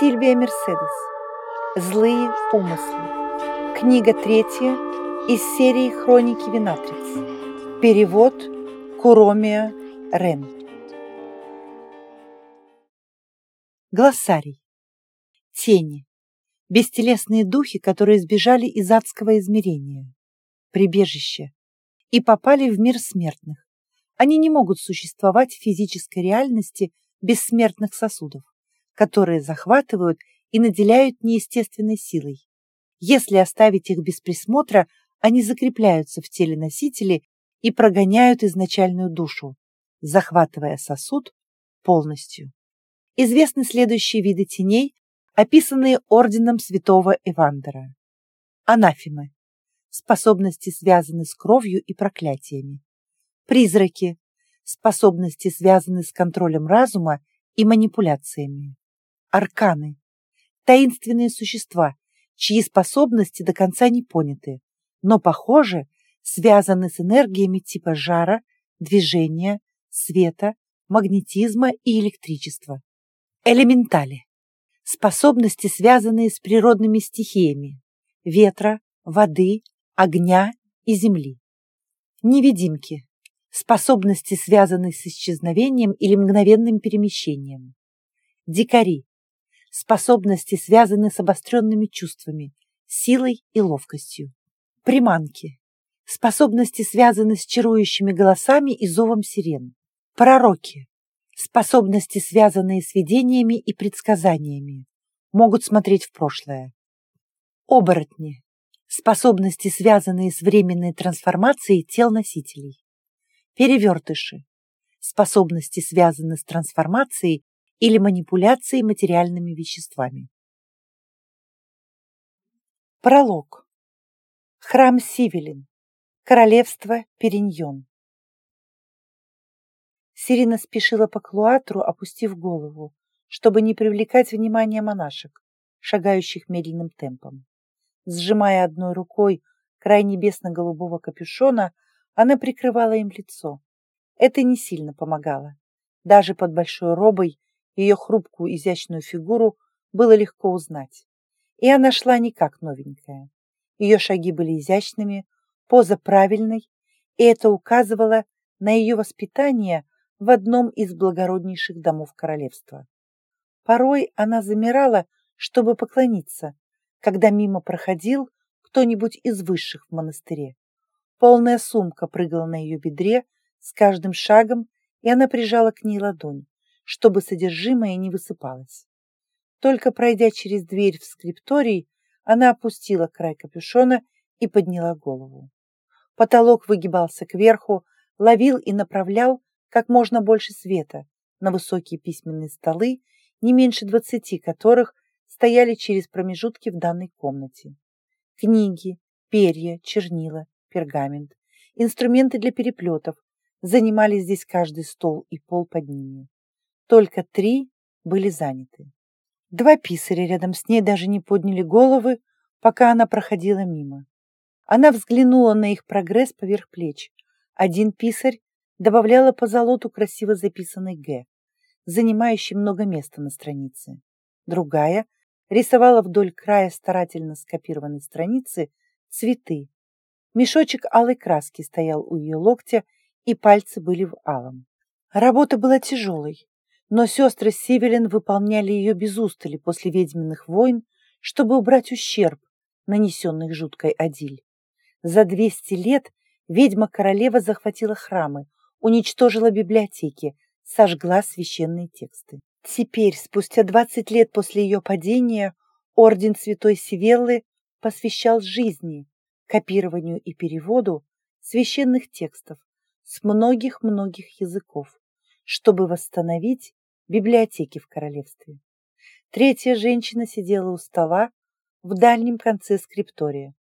Сильвия Мерседес. Злые умыслы. Книга третья из серии Хроники Винатриц. Перевод Куромия Рен. Глоссарий. Тени. Бестелесные духи, которые сбежали из адского измерения. Прибежище. И попали в мир смертных. Они не могут существовать в физической реальности бессмертных сосудов, которые захватывают и наделяют неестественной силой. Если оставить их без присмотра, они закрепляются в теле носителей и прогоняют изначальную душу, захватывая сосуд полностью. Известны следующие виды теней, описанные орденом святого Эвандера. Анафемы. Способности связаны с кровью и проклятиями. Призраки. Способности связаны с контролем разума и манипуляциями. Арканы. Таинственные существа, чьи способности до конца не поняты, но, похоже, связаны с энергиями типа жара, движения, света, магнетизма и электричества. Элементали. Способности, связанные с природными стихиями – ветра, воды, огня и земли. Невидимки способности, связанные с исчезновением или мгновенным перемещением. Дикари. Способности, связанные с обостренными чувствами, силой и ловкостью. Приманки. Способности, связанные с чарующими голосами и зовом сирен. Пророки. Способности, связанные с видениями и предсказаниями. Могут смотреть в прошлое. Оборотни. Способности, связанные с временной трансформацией тел носителей перевертыши. Способности связаны с трансформацией или манипуляцией материальными веществами. Пролог. Храм Сивелин. Королевство Периньон. Сирина спешила по клуатру, опустив голову, чтобы не привлекать внимание монашек, шагающих медленным темпом. Сжимая одной рукой край небесно-голубого капюшона, она прикрывала им лицо. Это не сильно помогало. Даже под большой робой ее хрупкую изящную фигуру было легко узнать. И она шла не как новенькая. Ее шаги были изящными, поза правильной, и это указывало на ее воспитание в одном из благороднейших домов королевства. Порой она замирала, чтобы поклониться, когда мимо проходил кто-нибудь из высших в монастыре. Полная сумка прыгала на ее бедре с каждым шагом, и она прижала к ней ладонь, чтобы содержимое не высыпалось. Только пройдя через дверь в скрипторий, она опустила край капюшона и подняла голову. Потолок выгибался кверху, ловил и направлял как можно больше света на высокие письменные столы, не меньше двадцати которых стояли через промежутки в данной комнате. Книги, перья, чернила, пергамент, инструменты для переплетов, занимали здесь каждый стол и пол под ними. Только три были заняты. Два писаря рядом с ней даже не подняли головы, пока она проходила мимо. Она взглянула на их прогресс поверх плеч. Один писарь добавляла по золоту красиво записанный «Г», занимающий много места на странице. Другая рисовала вдоль края старательно скопированной страницы цветы, Мешочек алой краски стоял у ее локтя, и пальцы были в алом. Работа была тяжелой, но сестры Севелин выполняли ее без устали после ведьминых войн, чтобы убрать ущерб, нанесенный жуткой Адиль. За двести лет ведьма-королева захватила храмы, уничтожила библиотеки, сожгла священные тексты. Теперь, спустя двадцать лет после ее падения, орден Святой Севеллы посвящал жизни, копированию и переводу священных текстов с многих-многих языков, чтобы восстановить библиотеки в королевстве. Третья женщина сидела у стола в дальнем конце скриптория.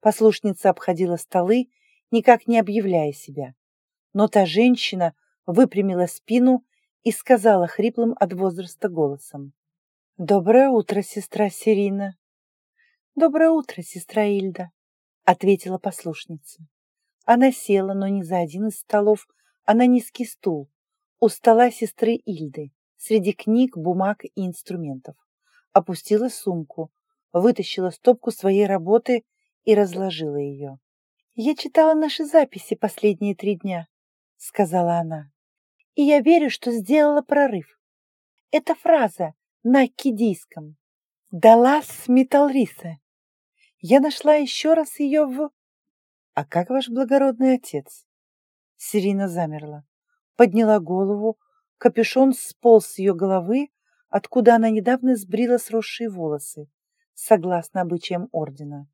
Послушница обходила столы, никак не объявляя себя. Но та женщина выпрямила спину и сказала хриплым от возраста голосом. «Доброе утро, сестра Сирина!» «Доброе утро, сестра Ильда!» ответила послушница. Она села, но не за один из столов, а на низкий стул, у стола сестры Ильды, среди книг, бумаг и инструментов. опустила сумку, вытащила стопку своей работы и разложила ее. «Я читала наши записи последние три дня», — сказала она. «И я верю, что сделала прорыв. Это фраза на кидийском. «Далас Миталриса». Я нашла еще раз ее в... «А как ваш благородный отец?» Сирина замерла, подняла голову, капюшон сполз с ее головы, откуда она недавно сбрила сросшие волосы, согласно обычаям ордена.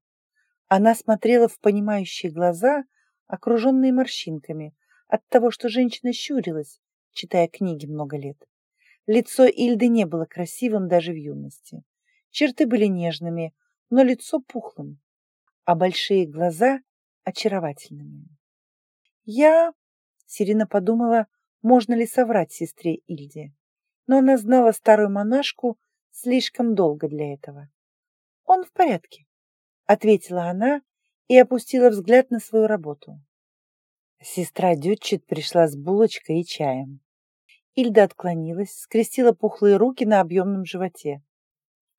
Она смотрела в понимающие глаза, окруженные морщинками, от того, что женщина щурилась, читая книги много лет. Лицо Ильды не было красивым даже в юности. Черты были нежными, но лицо пухлым, а большие глаза очаровательными. Я, Сирина подумала, можно ли соврать сестре Ильде, но она знала старую монашку слишком долго для этого. Он в порядке, ответила она и опустила взгляд на свою работу. Сестра Дютчет пришла с булочкой и чаем. Ильда отклонилась, скрестила пухлые руки на объемном животе.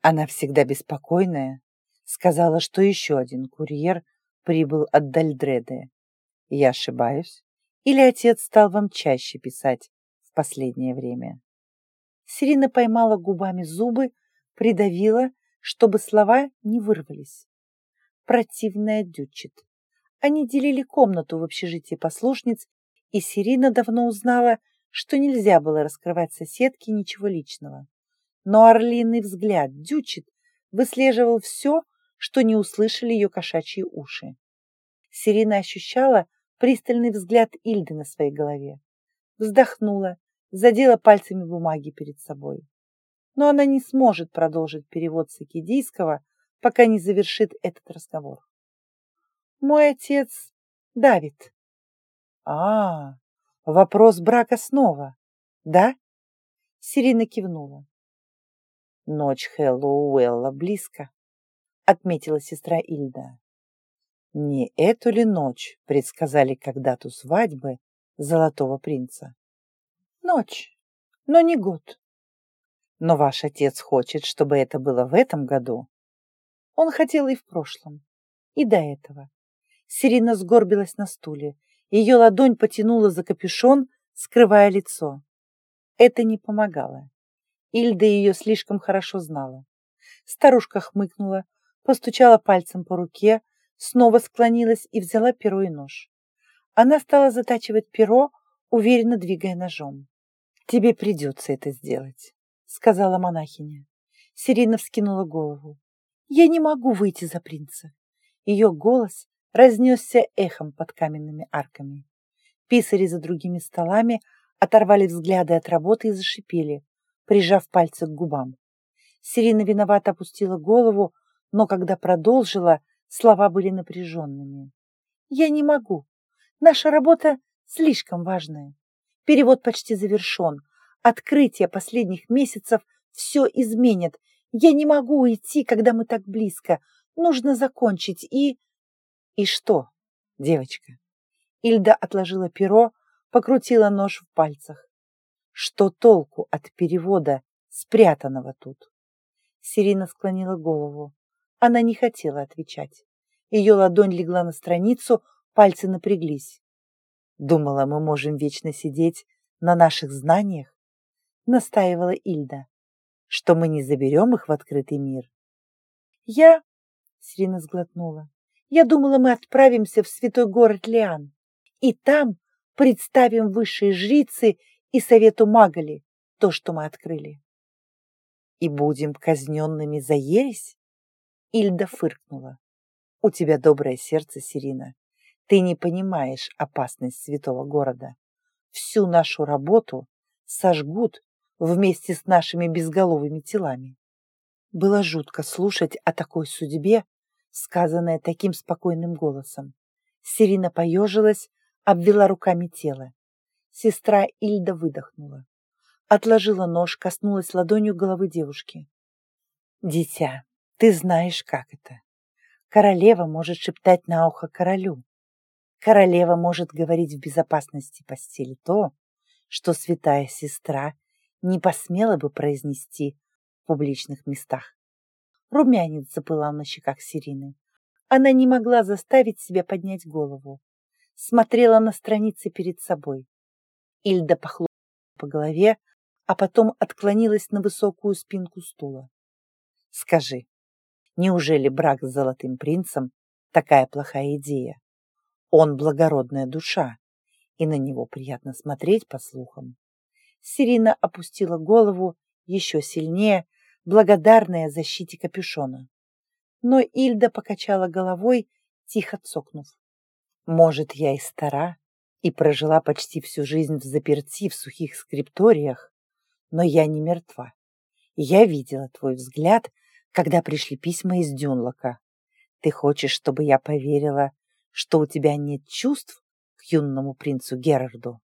Она всегда беспокойная. Сказала, что еще один курьер прибыл от Дальдреды. Я ошибаюсь? Или отец стал вам чаще писать в последнее время? Сирина поймала губами зубы, придавила, чтобы слова не вырвались. Противная дючит. Они делили комнату в общежитии послушниц, и Сирина давно узнала, что нельзя было раскрывать соседке ничего личного. Но орлиный взгляд Дючит выслеживал все, что не услышали ее кошачьи уши. Сирина ощущала пристальный взгляд Ильды на своей голове. Вздохнула, задела пальцами бумаги перед собой. Но она не сможет продолжить перевод с акидийского, пока не завершит этот разговор. «Мой отец Давид». «А, вопрос брака снова, да?» Сирина кивнула. Ночь Хэллоуэлла близко, отметила сестра Ильда. Не эту ли ночь предсказали когда-то свадьбы Золотого принца? Ночь, но не год. Но ваш отец хочет, чтобы это было в этом году. Он хотел и в прошлом, и до этого. Сирина сгорбилась на стуле. Ее ладонь потянула за капюшон, скрывая лицо. Это не помогало. Ильда ее слишком хорошо знала. Старушка хмыкнула, постучала пальцем по руке, снова склонилась и взяла перо и нож. Она стала затачивать перо, уверенно двигая ножом. «Тебе придется это сделать», — сказала монахиня. Сирина вскинула голову. «Я не могу выйти за принца». Ее голос разнесся эхом под каменными арками. Писари за другими столами оторвали взгляды от работы и зашипели, прижав пальцы к губам. Сирина виновато опустила голову, но когда продолжила, слова были напряженными. «Я не могу. Наша работа слишком важная. Перевод почти завершен. Открытие последних месяцев все изменит. Я не могу уйти, когда мы так близко. Нужно закончить и...» «И что, девочка?» Ильда отложила перо, покрутила нож в пальцах. Что толку от перевода, спрятанного тут? Сирина склонила голову. Она не хотела отвечать. Ее ладонь легла на страницу, пальцы напряглись. Думала, мы можем вечно сидеть на наших знаниях? Настаивала Ильда. Что мы не заберем их в открытый мир? Я... Сирина сглотнула. Я думала, мы отправимся в святой город Лиан. И там представим высшие жрицы и совету Магали то, что мы открыли. И будем казненными за ересь? Ильда фыркнула. У тебя доброе сердце, Сирина. Ты не понимаешь опасность святого города. Всю нашу работу сожгут вместе с нашими безголовыми телами. Было жутко слушать о такой судьбе, сказанное таким спокойным голосом. Сирина поежилась, обвела руками тело. Сестра Ильда выдохнула. Отложила нож, коснулась ладонью головы девушки. «Дитя, ты знаешь, как это. Королева может шептать на ухо королю. Королева может говорить в безопасности постели то, что святая сестра не посмела бы произнести публичных местах. Румянец запылал на щеках Сирины. Она не могла заставить себя поднять голову. Смотрела на страницы перед собой. Ильда похлопала по голове, а потом отклонилась на высокую спинку стула. «Скажи, неужели брак с золотым принцем такая плохая идея? Он благородная душа, и на него приятно смотреть по слухам». Сирина опустила голову еще сильнее, благодарная защите капюшона. Но Ильда покачала головой, тихо цокнув. «Может, я и стара, и прожила почти всю жизнь в заперти в сухих скрипториях, но я не мертва. Я видела твой взгляд, когда пришли письма из Дюнлока. Ты хочешь, чтобы я поверила, что у тебя нет чувств к юному принцу Герарду?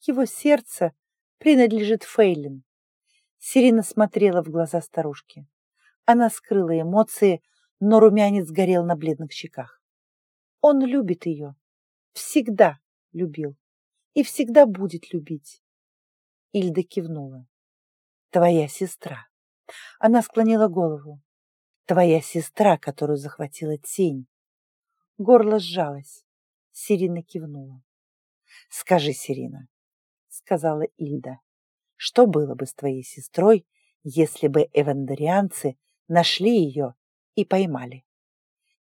Его сердце принадлежит Фейлин. Сирина смотрела в глаза старушки. Она скрыла эмоции, но румянец горел на бледных щеках. Он любит ее. Всегда любил. И всегда будет любить. Ильда кивнула. Твоя сестра. Она склонила голову. Твоя сестра, которую захватила тень. Горло сжалось. Сирина кивнула. Скажи, Сирина, сказала Ильда, что было бы с твоей сестрой, если бы эвандарианцы нашли ее и поймали?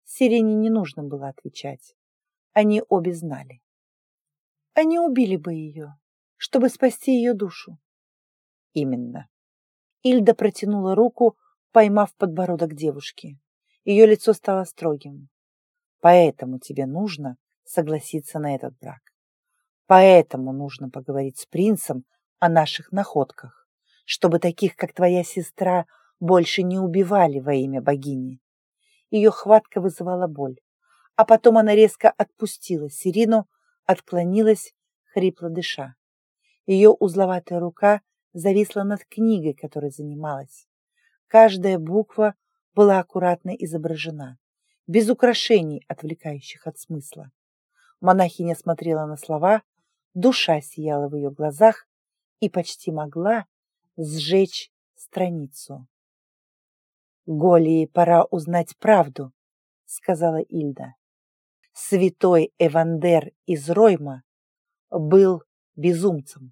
Сирене не нужно было отвечать. Они обе знали. Они убили бы ее, чтобы спасти ее душу. Именно. Ильда протянула руку, поймав подбородок девушки. Ее лицо стало строгим. Поэтому тебе нужно согласиться на этот брак. Поэтому нужно поговорить с принцем о наших находках, чтобы таких, как твоя сестра, больше не убивали во имя богини. Ее хватка вызывала боль, а потом она резко отпустила Сирину, отклонилась, хрипло дыша. Ее узловатая рука зависла над книгой, которой занималась. Каждая буква была аккуратно изображена, без украшений, отвлекающих от смысла. Монахиня смотрела на слова, душа сияла в ее глазах и почти могла сжечь страницу. «Голии пора узнать правду», — сказала Ильда. Святой Эвандер из Ройма был безумцем.